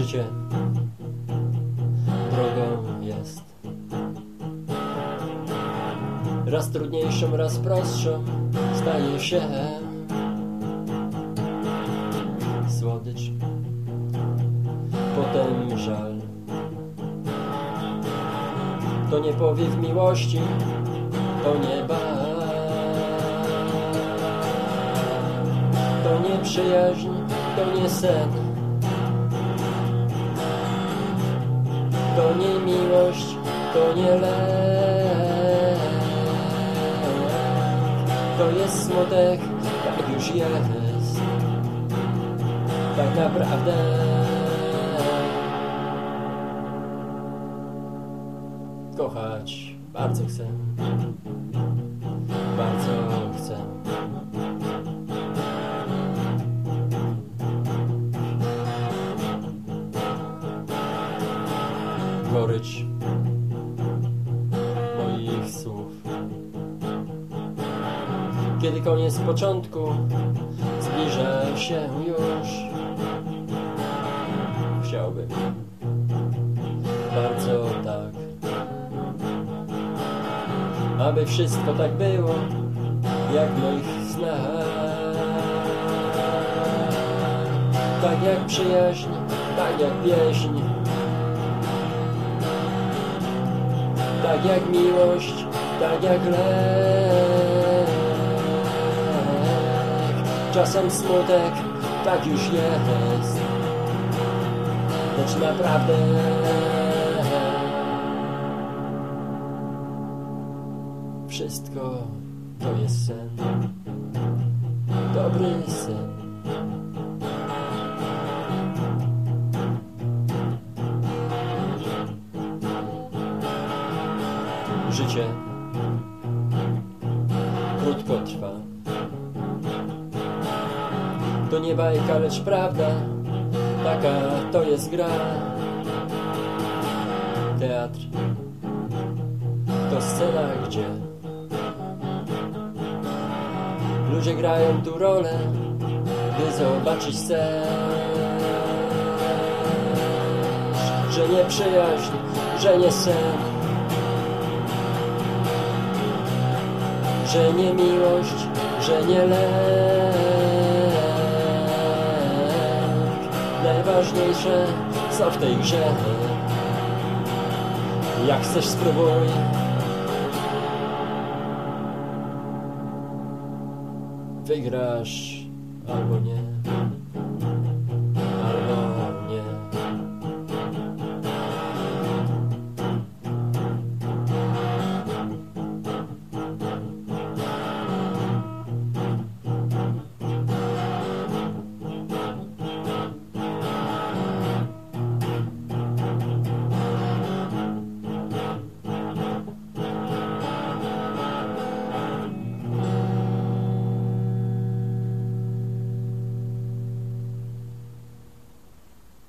Życie drogą jest. Raz trudniejszą, raz prostszą staje się słodycz, potem żal. To nie powiew miłości, to nie bal, to nie przyjaźń, to nie sen. To nie miłość, to nie lek To jest smutek, tak już jest. Tak naprawdę. Kochać bardzo chcę gorycz moich słów. Kiedy koniec początku zbliża się już, chciałbym bardzo tak, aby wszystko tak było, jak w moich snach. Tak jak przyjaźń, tak jak pieśń, tak jak miłość, tak jak lek. Czasem smutek, tak już jest, lecz naprawdę wszystko to jest sen, dobry sen. Życie krótko trwa. To nie bajka, lecz prawda, taka to jest gra. Teatr to scena, gdzie ludzie grają tu rolę, by zobaczyć sen. Że nie przyjaźń, że nie sen. że nie miłość, że nie lek. Najważniejsze co w tej grze. Jak chcesz spróbuj. Wygrasz albo nie.